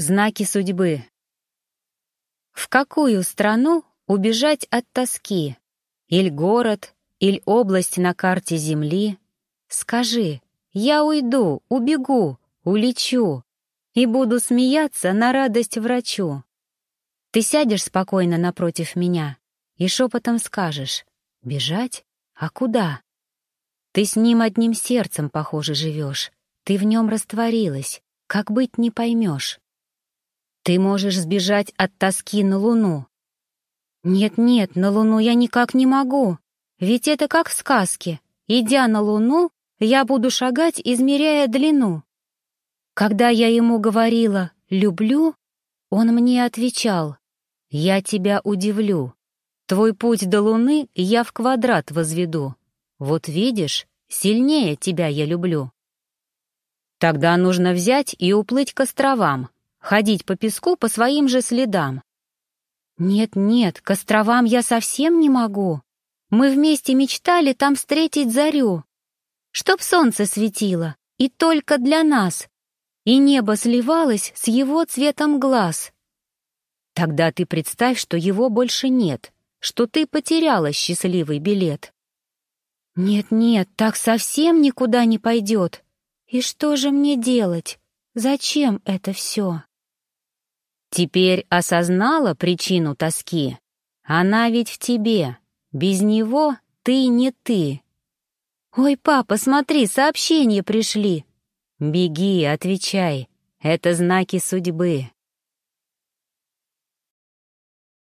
Знаки судьбы. В какую страну убежать от тоски? Иль город, иль область на карте земли? Скажи, я уйду, убегу, улечу и буду смеяться на радость врачу. Ты сядешь спокойно напротив меня и шепотом скажешь «Бежать? А куда?» Ты с ним одним сердцем, похоже, живешь, ты в нем растворилась, как быть не поймешь. Ты можешь сбежать от тоски на Луну. Нет-нет, на Луну я никак не могу. Ведь это как в сказке. Идя на Луну, я буду шагать, измеряя длину. Когда я ему говорила «люблю», он мне отвечал «Я тебя удивлю. Твой путь до Луны я в квадрат возведу. Вот видишь, сильнее тебя я люблю». Тогда нужно взять и уплыть к островам, ходить по песку по своим же следам. Нет-нет, к островам я совсем не могу. Мы вместе мечтали там встретить зарю. Чтоб солнце светило, и только для нас, и небо сливалось с его цветом глаз. Тогда ты представь, что его больше нет, что ты потеряла счастливый билет. Нет-нет, так совсем никуда не пойдет. И что же мне делать? Зачем это все? Теперь осознала причину тоски? Она ведь в тебе. Без него ты не ты. «Ой, папа, смотри, сообщения пришли!» «Беги, отвечай. Это знаки судьбы.